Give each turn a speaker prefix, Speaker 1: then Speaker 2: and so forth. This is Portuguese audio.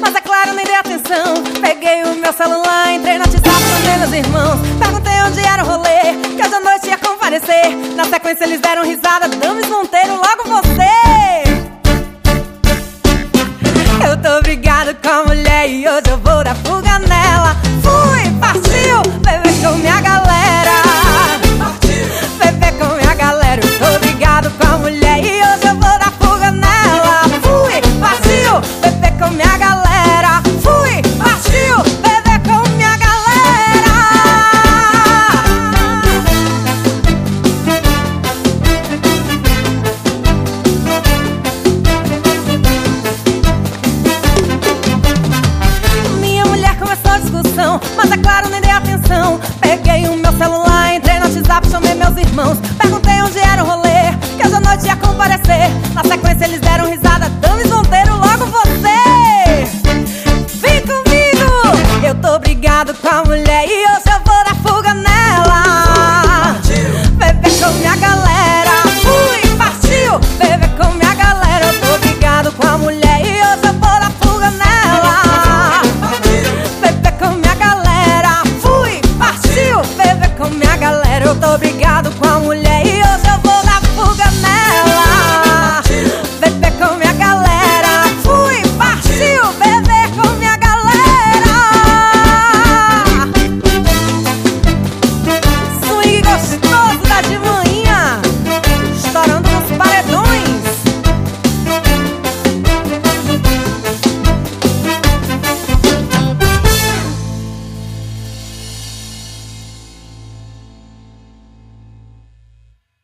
Speaker 1: mas é claro nem deu atenção. Peguei o meu celular, entrei no WhatsApp, com meus irmãos. Perguntei onde era o rolê, que hoje à noite ia comparecer. Na sequência eles deram risada, Dames Monteiro, logo você. Eu tô brigado com a mulher e hoje eu vou dar fuga nela. Fui! nem dei atenção. Peguei o meu celular, entrei no WhatsApp, chamei meus irmãos. Perguntei onde era o rolê, que hoje à noite ia comparecer. Na sequência eles deram risada, tão lisonjeiro logo você. Vem comigo, eu tô brigado com a mulher